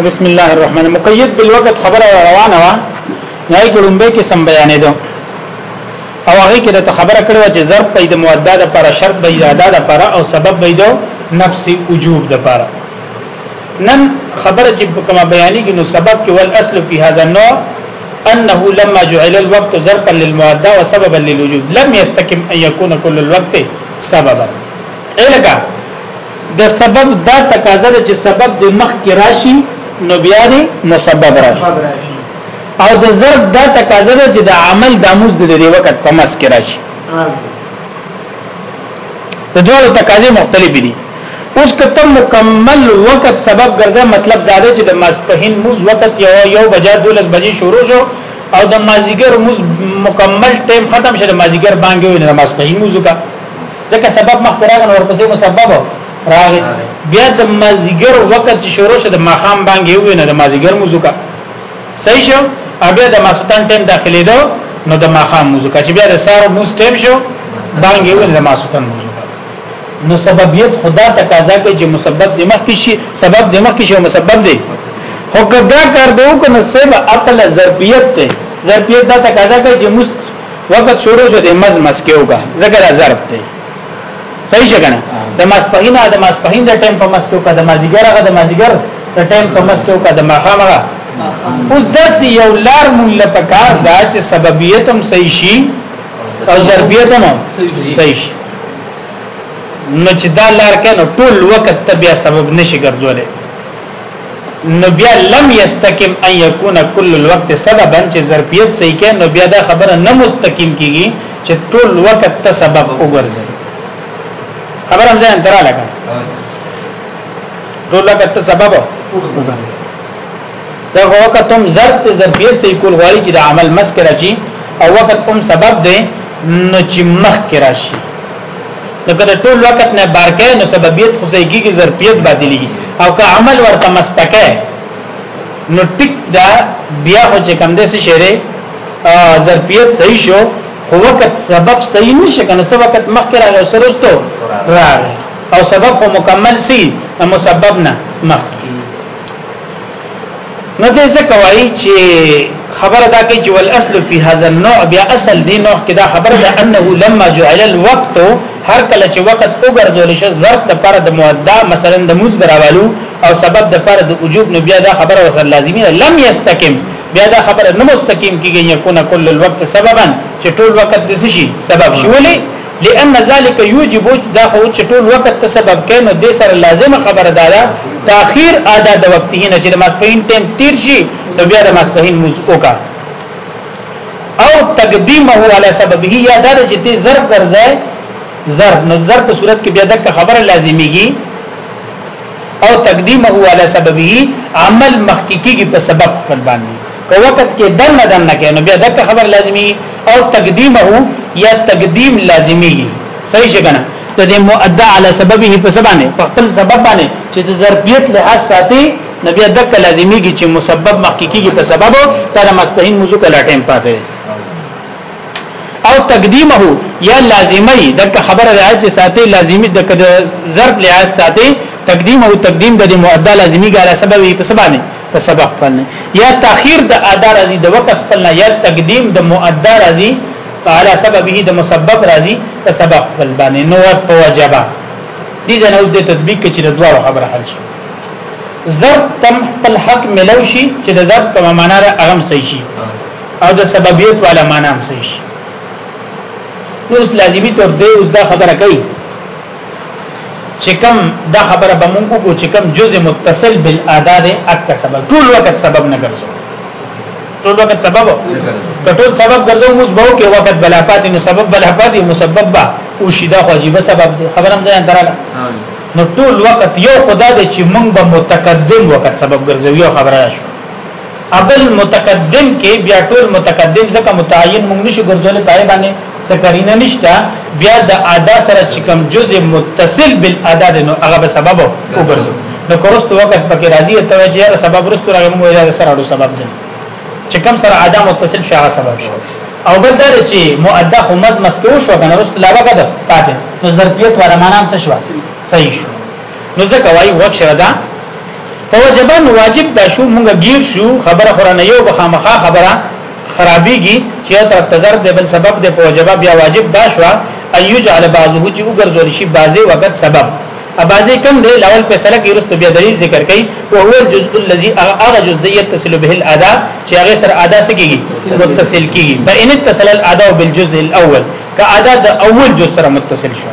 بسم الله الرحمن مقید بالوقت خبره روانه وا نه ګړمبه کې سم بیانې دو او هغه کې د خبره کړو چې ضرب په د مؤدا د پر شرط به ادا د پر او سبب به دو نفس وجوب د پر نن خبره چې کومه بیانې کې نو سبب کې ول اصل فی هذا النوع انه لما جعل الوقت ظرفا للمؤدا وسببا للوجوب لم يستكم ان يكون كل الوقت سببا الکه د سبب دا تقاضا ده چې سبب د مخ کې راشي نو بیا دې مسبب راشي او د ضرب دا تقاضا ده چې د عمل د موز د دې وخت په مس کې راشي د دوه تقاضې مختلف دي اوس کته مکمل وخت سبب ګرځي مطلب دا دی چې د ماسپهین موز وخت یو یو بجا دولس بجې شروع شو او د مازیګر موز مکمل ټیم ختم شه د مازیګر باندې ویني د ماسپهین موز کا ځکه سبب مخکې راغی نو ورپسې مسبب راغی بیا د مازیګر وخت چې شروع شو د ماخام باندې وې نه د مازیګر موزیکا صحیح شو بیا د ماسوتان ټیم داخلي دو نو د ماخام موزیکا چې بیا د سارو موز ټیم شو باندې وې نه د ماسوتان موزیکا نو سببیت خدا تقاضا کوي چې مسبب د مخ کې شي سبب د مخ کې شي مسبب دی خو کدا کار دی کو نو سبب خپل ضربیت دی ضربیت دا تقاضا کوي چې وخت شروع شو د مز مز کې وګه ذکر ضرب دی صحیح څنګه د ماسپخین د ماسپخین د ټیم په مس کې وګه د مازیګر هغه د مازیګر د ټیم په مس کې وګه د ماخام هغه اوس داس یو لار مونږ له پکار دا چې سببیت هم صحیح شي او ضربیت هم صحیح شي نو چې دا لار کنه ټول وخت ته بیا سبب نشي ګرځولای نو بیا لم یستقیم ان یکون کل الوقت سببا چې ظرفیت صحیح کې نو بیا دا خبره نه مستقیم کیږي چې ټول وخت ته سبب وګرځي خبر هم ځان ترا لګا ټول وخت ته سبب وګرځي دا وخت هم ظرف ته ظرفیت صحیح کول غواړي چې د عمل مسکره شي او وخت هم سبب دی نو چې مخ کې راشي نو کله ټول وخت نه بارکه نو سببیت خو ځای کیږي ظرفیت باطلېږي او که عمل ورته مستکه نو ټیک دا بیا خو چې کم دې شری ظرفیت صحیح شو خو وخت سبب صحیح نشه کنه سبب وخت مخکې راغی سرستو راغی او سبب خو مکمل سی مسبب نه مخکې نو دې څه کوي چې خبره دا کوي چې ول اصل فی هذا النوع بیا اصل دی نوع کې دا خبره ده انه لما جعل الوقت هر کله چې وخت وګرځول شي ظرف د پر د مؤدا مثلا د موز براوالو او سبب د پر د وجوب نو بیا دا خبره وسر لازمی لم یستقم بیا دا خبره نه مستقیم کیږي یکونه کل الوقت سببا چې ټول وخت د شي سبب شي ولی لئن ذلک یوجب دا خو چې ټول وخت ته سبب کین نو د سره لازم خبره ده دا تاخير ادا د وخت نه چې د ماسپهین ټیم تیر شي نو بیا د ماسپهین موز وکا او تقدیمه علی سببه یا دا چې تی ضرب ګرځي ضرب نو ضرب په صورت کې بیا د خبره لازمیږي او تقدیمه علی سببه عمل مخکیږي په سبب خپل باندې په وخت کې دنه دنه کې نو بیا دک خبر لازمی او تقدیمه یا تقدیم لازمی صحیح شګنه د دې مؤدا علی سببه په سبانه په خپل سبب باندې چې د ظرفیت له ساتي نو بیا دک لازمی کی چې مسبب محققیږي په سبب تر مستحین موضوع کلا ټیم پاتې او تقدیمه یا لازمی دک خبره راځي چې ساتي لازمی دک د ظرف لحاظ ساتي تقدیم او تقدیم د مؤدا لازمی ګاله سبب په سبانه په سبق خپل نه یا تاخير د ادا راځي د وخت خپل نه یا تقدیم د مؤدا راځي على سببه د مسبب راځي په سبق خپل باندې نو په وجبه دي ځنه اوس د تطبیق کې د دوه خبره حل شي ضرب تم خپل حق ملو شي چې د ضرب کومه معنا را اغم صحیح شي او د سببیت والا معنا هم صحیح شي نو لازمی تور دی اوس دا خبره کوي چې کوم دا خبره به مونږ وکړو چې کوم جزء متصل بالادا ده اک سبب ټول وخت سبب نه ګرځو ټول وخت سبب کټول سبب ګرځو موږ به کې وخت بلا پاتې نو سبب بلا پاتې مسبب با او شیدا خو عجیب سبب ده خبرم ځان دراله نو ټول وخت یو خدا دې چې مونږ به متقدم وخت سبب ګرځو یو خبره شو ابل متقدم کې بیا ټول متقدم ځکه متعین موږ نشو ګرځول پای باندې سکرینه نشته بیا د ادا سره چې کوم جزء متصل بالادا نو هغه به سبب وګرځو نو کورست وخت پکې راځي ته چې یاره سبب رستو راغی موږ یې سره اړو سبب دی چې کوم سره ادا متصل شي هغه سبب شي او بل دا چې مؤدا خو مز مسکو شو کنه رست لا وخت پاتې نو ظرفیت ورمانام څه شو صحیح شو نو ځکه وای وخت شوه دا په وجبن واجب دا شو مونږ گیر شو خبره قرانه یو بخامخه خبره خرابېږي چې یو طرف تزر د بل سبب د په وجبه بیا واجب دا شو ايجعل بعضه چې وګرځول شي بعضه وخت سبب ابازه کم دی لاول په سره کې رسته بیا دلیل ذکر کړي او هو الجزء الذي اغه جزء دی يتصل به الادا چې هغه سره ادا سکیږي متصل کیږي فإن اتصل الادا بالجزء الاول که ادا د اول جزء سره متصل شو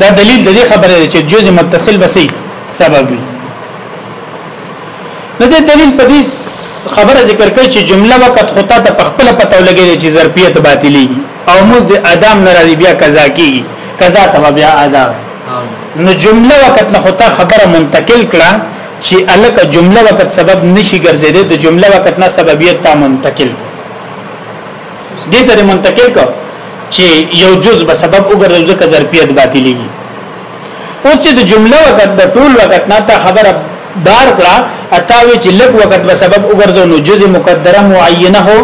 دا دلیل د دې خبرې دی چې جز متصل بسې سبب وي نو د دلیل په دې خبره ذکر کوي چې جمله وخت خطا ته پخپل پته ولګي چې ظرفیت باطلی او موږ د ادم ناراضي بیا قضا کیږي قضا ته بیا ادا نو جمله وخت نه خطا خبره منتقل کړه چې الک جمله وخت سبب نشي ګرځیدي د جمله وخت نه سببیت ته منتقل کړه دې ته منتقل کو چې یو جز به سبب وګرځي ځکه ظرفیت باطلېږي او چې د جمله وخت د ټول وخت نه ته خبره بار کړه اتاوی چې لږ وخت به سبب وګرځو نو جز مقدره معینه هو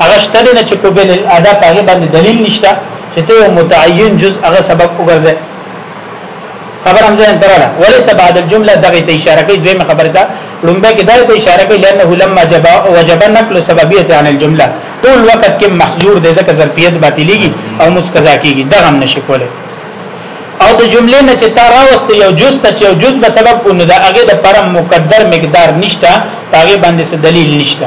هغه شته نه چې په بل ادا پاګه باندې دلیل نشته چې ته متعین جز هغه سبب وګرځي خبر هم ځین تراله وليس بعد الجمله دغه ته اشاره کوي دویمه خبره ده لومبه کې دغه ته اشاره کوي لانه لما جب وجب نقل سببيه عن الجمله ټول وخت کې محظور دي ځکه ظرفیت باطلېږي او مسقزا کیږي دغه هم نشي کولای او د جملې نه چې تا راوست یو جز ته یو جز به سبب کو نه دا هغه د پرم مقدر مقدار نشته هغه باندې څه دلیل نشته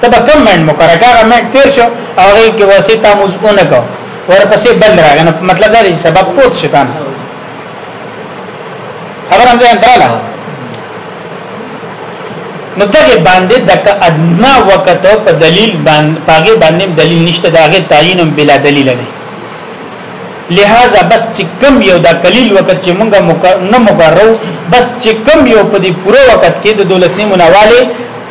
ته به کم منډ مقرره کاغه منډ تیر شو او هغه کې واسي تاموز اونګه کو ورپسې بل راغی نو مطلب دا دی سبب پوت شیطان خبر هم ځان دراله نو دغه باندې د ادنا وخت په دلیل باندې پاګه باندې دلیل نشته داغه تعین بلا دلیل دی لہذا بس چې کم یو دا قلیل وخت چې مونږه نه مقررو بس چې کم یو په دې پوره وخت کې د دولسنی منواله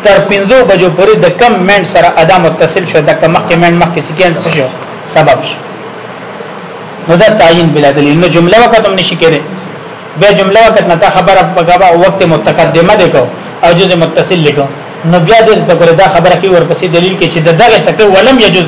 تر 15 بجو پورې د کم منټ سره ادا متصل شو د کم مخکې منټ مخکې سکند څه شو سبب شو نو دا تعین بلا دلیل نو جمله وخت هم نشي کېره بیا جمله وخت نه تا خبره پګابا وخت متقدمه ده کو او جز متصل لیکو نو بیا دې ته دا خبره کې ورپسې دلیل کې چې دغه تک ولم یجز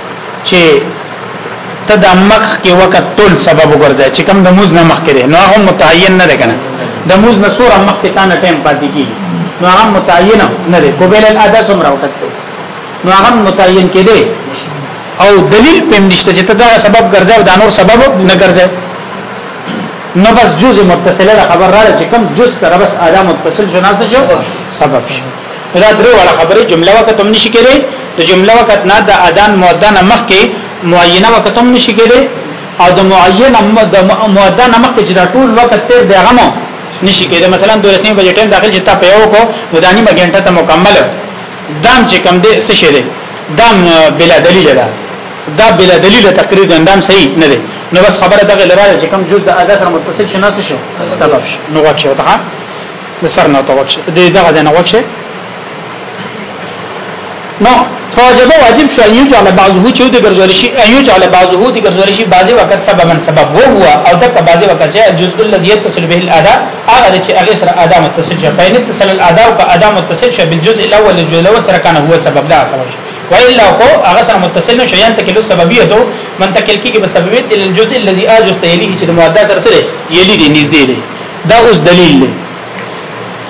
چې ته د مخ کې وخت ټول سبب وګرځي چې کم د موز نه مخ کې نو هغه متعین نه کنه د موز نه سور مخ کې تانه ټیم پاتې کی نو هغه متعین نه دی قبل الادا سم راوټت نو هغه متعین کې دی او دلیل پم نشته چې ته دا سبب ګرځي او دا نور سبب نه ګرځي نو بس جزء متصله خبر را چې کم جزء سره بس ادا متصل شناس شو سبب شو دا درې وړه خبره جمله وخت هم نشي کېدی د جمله وخت نه د اذان مؤذن مخ کې معینه وخت هم نشي کېدی او د معینه د مؤذن مخ کې دا ټول وخت تیر دی غمو نشي کېدی مثلا د رسمي بجټ ټیم داخل چې تا په یو کو نو د نیمه غنټه ته مکمل دام چې کم دی څه شي دی دام بلا دلیل ده دا بلا دلیل تقریر د اندام صحیح نه دی نو بس خبره دغه لراله چې کم جز د ادا سره متصل شنه شي سبب شي نو واقع وته د سر نه ته وښه د دغه ځای نه وښه نو فوجب واجب شو ایو جعل بعضه چې د ګرځول شي ایو جعل بعضه د ګرځول شي بعضي وخت سببا سبب وو هو او د بعضي وخت چې الجزء الذي يتصل به الادا هغه چې هغه سره ادا متصل شي بین اتصل الادا او ادا متصل شي بالجزء الاول الجزء الاول سره کنه هو سبب دا سبب شي والا کو هغه سره متصل نه شي ينتقل سببيته منتقل کیږي بسببیت الجزء الذي اجزته یلی چې د مؤدث سره سره یلی دی نږدې دی دا اوس دلیل دی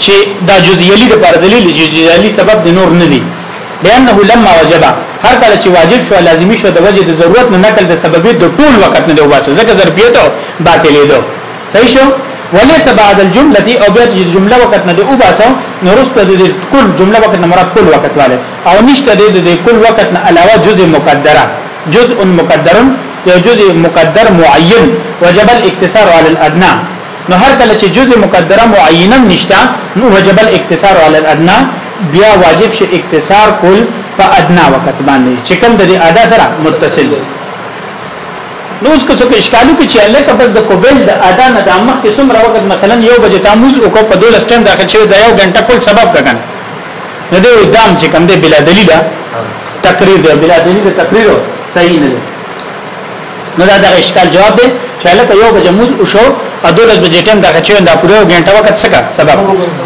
چې دا جزئیالی د پر دلیل چې جزئیالی سبب د نور نه دی لانه لما وجب هر کله چې واجب شو لازمی شو د وجه د ضرورت نه نقل د سببې د ټول وخت نه دی واسه ځکه ضربیته باطلې ده صحیح شو وليس بعد الجمله او بیا چې جمله وخت نه دی او باسو نو رسته د کل جمله وخت نه مراد کل وخت والے او نشته د کل وخت نه علاوه جزء مقدره جزء مقدر یو جزء مقدر معین وجب الاقتصار علی الادنى نو هر کله چې جزء مقدره معینه نشته نو وجب الاقتصار علی الادنى بیا واجب شي اقتصار کول په ادنا وخت باندې چې کوم د ادا سره متصل دی نو اوس که څوک اشکالو کې چې الله کبل د کوبل د ادا نه د مخ کې څومره وخت مثلا یو بجې تاموز او کو په 12 ټیم داخل شوی دا یو غنټه کول سبب کګن نه دی دام چې کوم دی بلا دلیل تقریر دی بلا دلیل تقریر صحیح نه دی نو دا د اشکال جواب دی چې لکه یو بجې موز او شو او دولس بجې ټیم دا چې دا پوره غنټه وخت څه سبب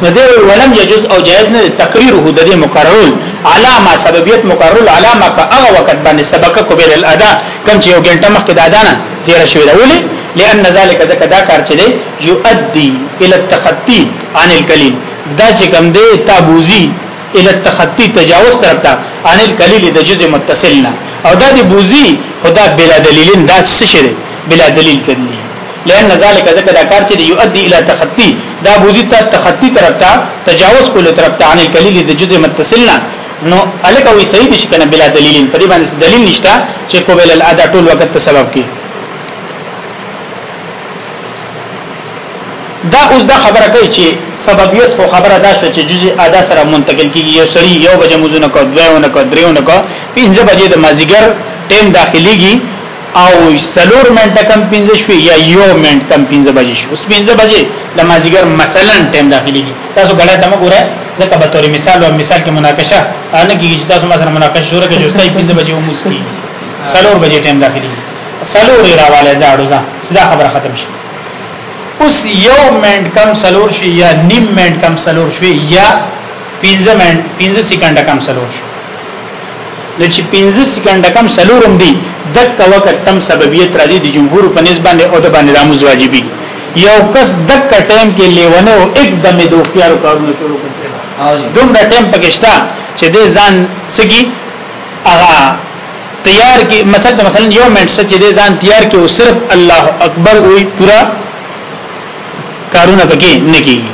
نو دی ولم یجوز او جائز نه تقریر هو د دې مقررول علامه سببیت مقررول علامه په هغه وخت باندې سبق قبل الادا کم چې یو غنټه مخکې دا دانه تیر شوی دا ولي لأن ذلك ذکر دا کار چې دی یؤدي الى التخطي عن الكليل دا چې کوم دی تابوزی الى التخطي تجاوز طرف ته عن القليل د جزء متصلنا او دا دی بوزي خدا بلا دلیلین دا څه شي بلا دلیل تدلی لئن ذلك ذکر دا کار چې یؤدي الى تخطي دا بوزي ته تخطي طرف ته تجاوز کول طرف ته عن القليل د جزء متصلنا نو الک وی صحیح نشي کنه بلا دلیلین په دې باندې دلیل نشته چې قبل الادا ټول وخت سبب کې دا اوس دا خبره کوي چې سببیت خو خبره دا شو چې جزء ادا سره منتقل کیږي یو سړی یو بجې مزونه کو دویونه کو دریونه کو پنځه بجې د مازیګر ټیم داخليږي او سلور منټه کم پنځه شو یا یو منټ کم پنځه بجې شو اوس پنځه بجې د مازیګر مثلا ټیم داخليږي تاسو غلا ته مګوره ځکه به توري مثال او مثال کې مناقشه ان کې چې تاسو مثلا مناقشه شروع کړئ چې تاسو پنځه بجې وموس کی سلور بجې ټیم داخليږي سلور راواله زاړو ځه دا خبره ختم شي اوس یو منټ کم سلور شي یا نیم منټ کم سلور شي یا 15 منټ 15 سکند کم سلور شي د چې 15 سکند کم سلورم دی دک وخت تم سببیت راځي د جمهور په نسبت او د باندې رامز واجبي یو کس دک ټیم کې لیونه او एकदम د اختیار کارونه شروع کړي دومره ټیم پکې شته چې د ځان سګي هغه تیار کی مثلا مثلا یو منټ چې دې ځان تیار کی او صرف الله اکبر وی پورا کارونه پکې نه کیږي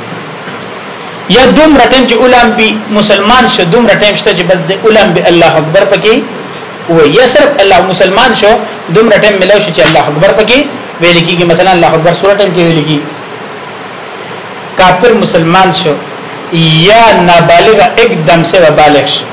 یا دوم رټم چې علماء بي مسلمان شه دوم رټم شته چې بس د علماء به الله اکبر پکې و یا صرف الله مسلمان شو دوم رټم ملو شي چې الله اکبر پکې ویل کیږي مثلا الله اکبر سورہ ټیم کې ویل کیږي کافر مسلمان شو یا نابالغ एकदम سے بالغ شو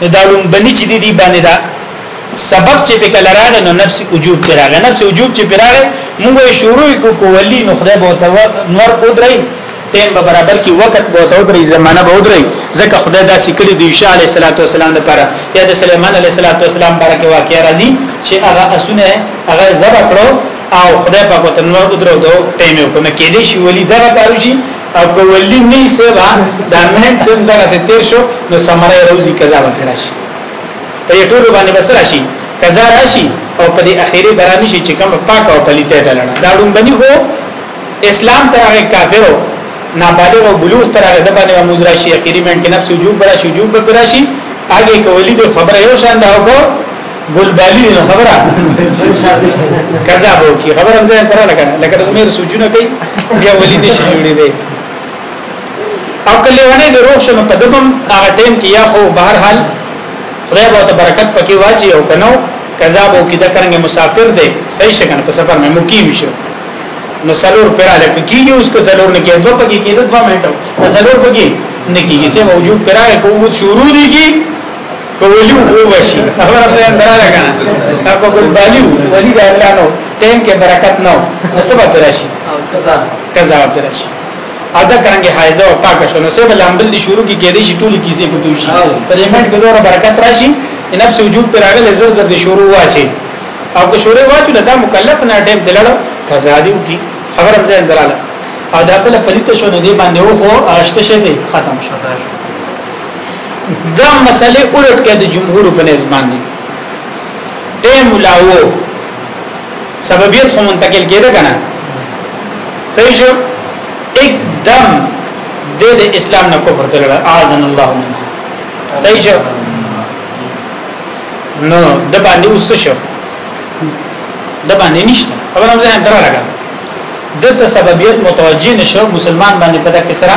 نو دا لومبني چې دي باندې دا سبب چې په کله راغی نو نفس وجوب پر راغی نفس وجوب چې پر راغی موږ یې شروع کو کولی نو خدای به تو نور ودرې ټیم به برابر کی وخت به تو درې زمانہ به ودرې ځکه خدای دا سکړي دی عیسی علیه السلام لپاره یا د سليمان علیه السلام برکه واقعیا راځي چې هغه اسونه هغه زبر کړو او خدای په کوته نور ودرو دو ټیم یو کوم کې دي شي ولی دا کارو شي او که ولی نه سبا دا مهند دم دغه سي تیر شو نو سمره روزي قضا به راشي په ټولو باندې بس راشي قضا راشي او په دې اخیری برانی شي چې کوم پاک او پلیته ده لړه دا ډومبني هو اسلام تر هغه کافرو نابالغ او بلوغ تر هغه د باندې موږ راشي اخیری من کې نفس وجوب براشي وجوب براشي هغه کولی د خبره یو شان دا وکړو ګل بالی نه خبره کذاب کی خبره هم ځان تر لګا لکه د عمر سوچونه کوي بیا ولی نشي جوړي دی او کله ونه د روح شنو په دبم هغه ټیم کې یا خو بهر حال خدای به ته برکت پکې واچي او کنو کذاب او کده کرنګ مسافر دی صحیح شګنه په سفر مې مقیم شو نو سلور پر علاق کیږي اوس کو سلور نه کېدو پکې کېدو 2 منټو سلور پکې نه کیږي سه موجود کرای کوو شروع دي کی په ولی وو وشي خبره په اندراله کنه دا په ګل بالی ولی د الله نو ټیم کې برکت نو سبب درشي قضا قضا درشي ادا کرانګي حایزه او پاک شونه سه بل عمل دي شروع کی کېدې شي ټول کیسې پټو شي پر ایمنټ کې دوره برکت راشي نفس وجود پر هغه لزر زر دي شروع واچي او که شروع واچو دا مکلف نه ټیم دلړو قضا دی کی خبر هم ځای دراله او دا بل پلیت شونه دی باندې وو خو اشته شه دی ختم شو دا مسلې الټ کې د جمهور په نسبت باندې اے ملاو سببیت خو منتقل کېده کنه صحیح شو एकदम د د اسلام نه کفر ته لړ اعاذن الله من صحیح شو نو د باندې اوس شو د باندې نشته خبره مې نه درا لګا د سببیت متوجی نشو مسلمان باندې پتا کسرا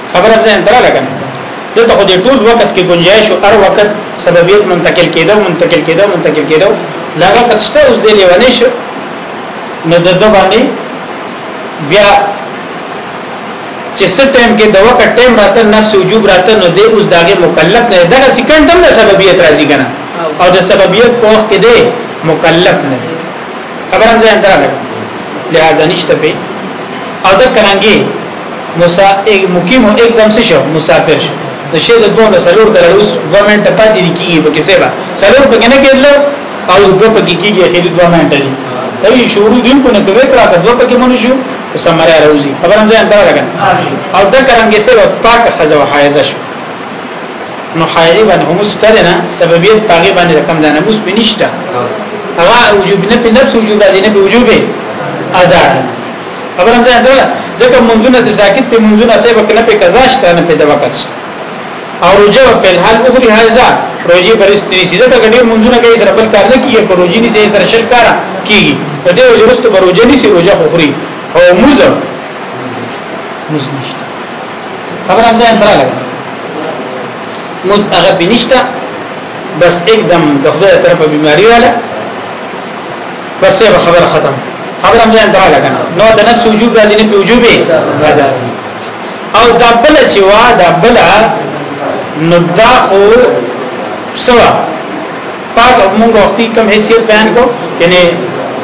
خبره ځان تر لګا دته خو دې ټول وخت کې گنجائش او هر وخت سببیت منتقل کېده منتقل کېده منتقل کېده دا وخت شته اوس دې لیونه شو نو د دوه باندې بیا چې څه ټایم کې د وخت ټایم راته نفس وجوب راته نو دې اوس داګه مکلف نه دغه سکند هم د سببیت راځي کنه او د سببیت په وخت کې دې مکلف نه دي خبرم ځان درنه لہذا نشته په او دا کرانګي مسا ایک مقیم او ایک دم شو مسافر شو نو شه د دوه نه سلور د لوس دوه منټه پاتې کیږي په کیسه با سلور په کنه کېدل او دوه په کیږي اخر دوه منټه دي صحیح شروع دین کو نه کوي کړه که دوه په کې مونږ شو سمره راوځي خبرم ځان ته راغله او دا کرانګې سره پاک خزه او حایزه شو نو حایزه باندې هم ستره نه سببیت پاګې باندې رقم ده نه موس بنشتا هغه وجوب نه په نفس وجوب راځي نه په وجوب ادا راځي خبره مې ځان درله ځکه منځونه د ساکت په منځونه سه به کنه په قضا شته نه په دوا کړ او روجه په الحال اخري هاذا روجي برستري سي ځکه ګډي منځونه کوي سره بل کار نه کیږي کو روجي نه سي سره شل کار کیږي په دې وجه رستو به روجه نه سي روجه اخري او موزه موز نشته خبره مې ځان درله موز هغه بنشته بس एकदम د خدای طرفه بیماری والا بس صاحب خبر ختم خبر هم ځان دراله کنه نو د نفس وجوب راځي نه وجوب او دا بل چې وا دا بل نو دا خو سوا پاک موږ وختي کم حیثیت بیان کو یعنی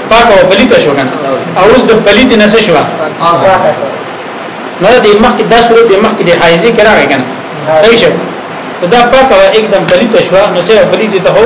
پاک او بلی ته شو کنه او اوس د بلی ته نس شو نو د مخ کې د صورت د مخ کې د حایزي کرا کنه صحیح شو دا پاک او एकदम بلی ته شو نو سه بلی ته هو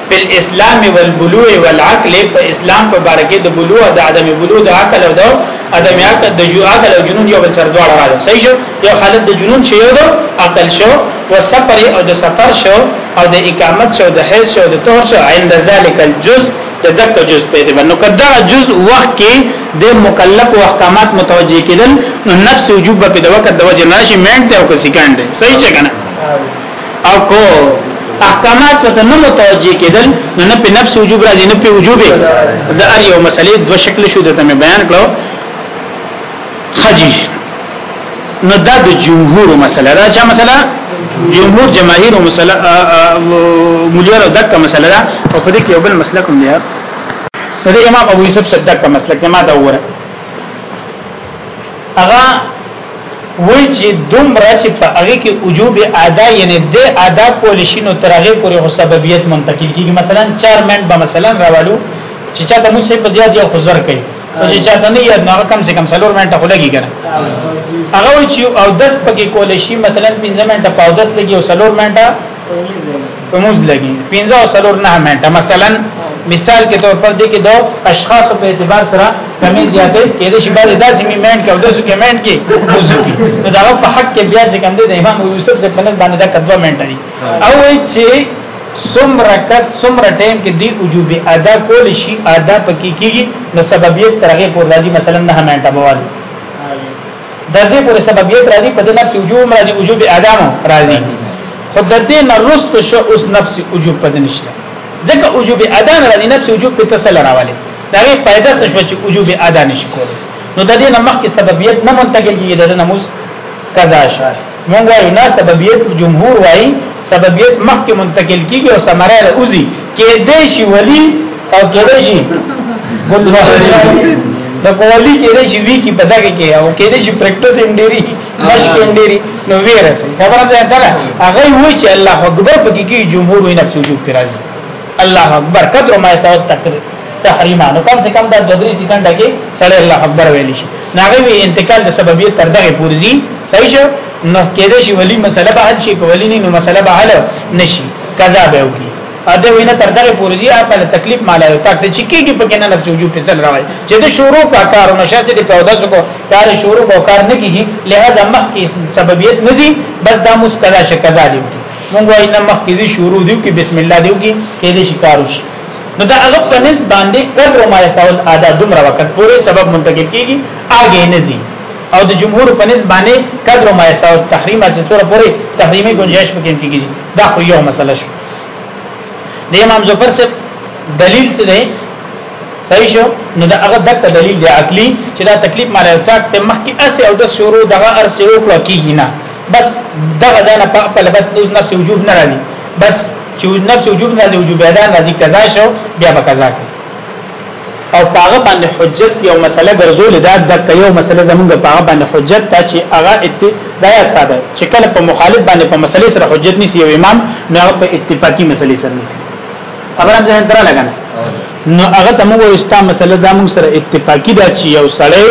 په اسلام والبلوع والعقل په اسلام په باره کې د بلوع د عدم بلوع د عقل او د عدم عقل د جو عقل او جنون یو بل سره دواړه راځي صحیح شو یو حالت د جنون شو یو د عقل شو او سفر او د سفر شو او د اقامت شو د حیض شو د طهر شو عند ذلك الجزء د دک جزء په دې باندې کدا جزء وخت کې د مکلف او احکامات متوجي کېدل نو نفس وجوب په د وخت د وجه ناشي مېنټ او کسي کاند صحیح څنګه او کو احکامات ته نه متوجي کېدل نو نه په نفس وجوب راځي نه په وجوب د ار یو مسلې دو شکل شو د تم بیان کړو خجی نو دا د جمهور مسله دا چې مسله جمهور جماهیر او مسله مليار او دک مسله دا او په دې کې یو بل مسله کوم دی دا امام ابو یوسف صدق کا مسلک ما دا وره هغه وای چې دومره چې په هغه کې وجوب ادا یعنی د ادا کول شي نو تر هغه پورې خو سببیت منتقل کیږي مثلا 4 منټ به مثلا راوالو چې چا د موسی په زیات یو خزر کوي او چې چا د نه یاد نه کم سے کم سلور منټه خو لګي کنه هغه چې او 10 پکې کول شي مثلا 15 منټه په 10 لګي او سلور منټه په موز لګي 15 او 4 نه منټه مثلا مثال کې تور پر دې کې دو اشخاص په اعتبار سره کمی زیاتې کې د شي باندې داسې میمنټ کې او داسې کې منټ کې نو دا په حق کې بیا چې کوم دې امام یوسف چې په نس باندې دا کدو منټ دی او چې سمره کس سمره ټیم کې دی وجوب ادا کول شي ادا پکې کیږي نو سببیت ترغه پور راځي مثلا نه منټه بوالي د دې پورې سببیت راځي په دې نفس وجوب راځي وجوب اعدام راځي خود د دې نه رست شو اوس نفس وجوب پد نشته ځکه وجوب اعدام راځي نفس وجوب په تسل راولي دا غي پیدا شو چې وجوب اعدام نشي کول نو د دې نه مخکې سببیت نه منتقل کیږي د نموز قضا شار مونږ وایو نه سببیت جمهور وایي سببیت مخکې منتقل کیږي او سمره له اوزي کې دې شي ولی او کې دې شي ګل د کولی کې دې شي وی کې پدګه کې او کې دې شي پریکټیس انډيري مشک انډيري نو ویرسه خبره ده دا هغه وی چې الله اکبر پکې کې جمهور وي نفس وجود پر راځي الله اکبر قدر ما سوت تقریر تحریما نو کم سے کم دا 2 3 سکند کې سره الله اکبر ویل شي ناغه وی انتقال د سببیت تر دغه پورزي صحیح شو نو کېده شي ولی مسله به حل شي په ولی نه نو مسله به حل نشي قضا به وکي اده وینه تر دغه پورزي خپل تکلیف مالا یو تک چې کېږي په کنه نفس وجو په سر راوي چې د شروع کا کار نشه سي د پوداس کو کار شروع کو کار نه کیږي لہذا مخ کې سببیت نزي بس دا مسکلا شي قضا دی مونږ وایم مخ کې شروع دی کې بسم الله دی کې کېده شي کار وشي نو دا هغه په نس باندې کر و ما يساول ادا دومره وخت پورې سبب منتقل کیږي اگې نزي او د جمهور په نس باندې کر و ما يساول تحریم چې سره پورې تحریمي گنجائش پکې کیږي دا خو یو مسله شو د امام ظفر سے دلیل څه دی صحیح شو نو دا هغه دک دلیل دی عقلی چې دا تکلیف مال او تاک ته مخکې اسه او د شروع دغه ارسه وکړه کیږي نه بس دغه ځنه په لبس نفس وجوب نه راځي بس چې نفس وجوب راځي وجوب ادا راځي قضا شو بیا به قضا کوي او پاغه باندې حجت یو مسله ګرځول دا د یو مسله زمونږ پاغه باندې حجت ته چې هغه اتدایات ساده چې کله په مخالف باندې په مسلې سره حجت نسی یو امام نه په اتفاقی مسلې سره نسی خبر هم ځان تر لګنه نو هغه ته موږ استا مسله دا موږ سره اتفاقی دا چې یو سړی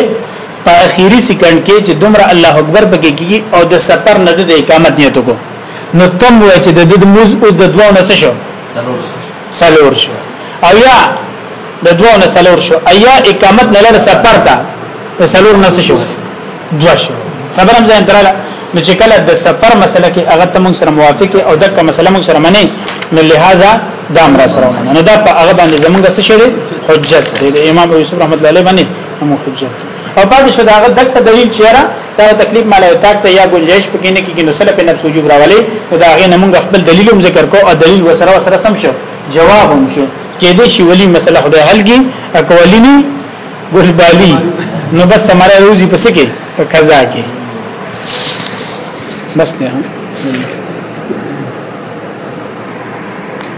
په اخیری سکند کې چې دومره الله اکبر پکې کیږي او د سفر نه د اقامت نیت وکړي نو تم وای چې د د موز اوس د دوه نه شو سلور شو او یا د دوه نه سلور شو ایا اقامت نه لر سفر تا د سلور نه شو دوه شو خبرم ځان دراله نو چې کله د سفر مسله کې هغه تم سره موافق او دغه مسله موږ سره منی نو لہذا دا امر سره نه دا په هغه باندې زمونږ څه شری حجت دی امام یوسف رحمت الله علیه باندې هم حجت دی او پاتې شو داغه دک په دلیل چیرې دا تکلیف مال او تاک ته یا گنجائش پکې نه کیږي نو سره په نفس وجوب راولي نو دا غي نه موږ خپل دلیل هم ذکر کو او دلیل وسره وسره سم شو جواب هم شو کې دې شی ولی مسله خدای حلګي اکولینی ګلبالی نو بس سمره روزي پس کې په قضا کې بس ته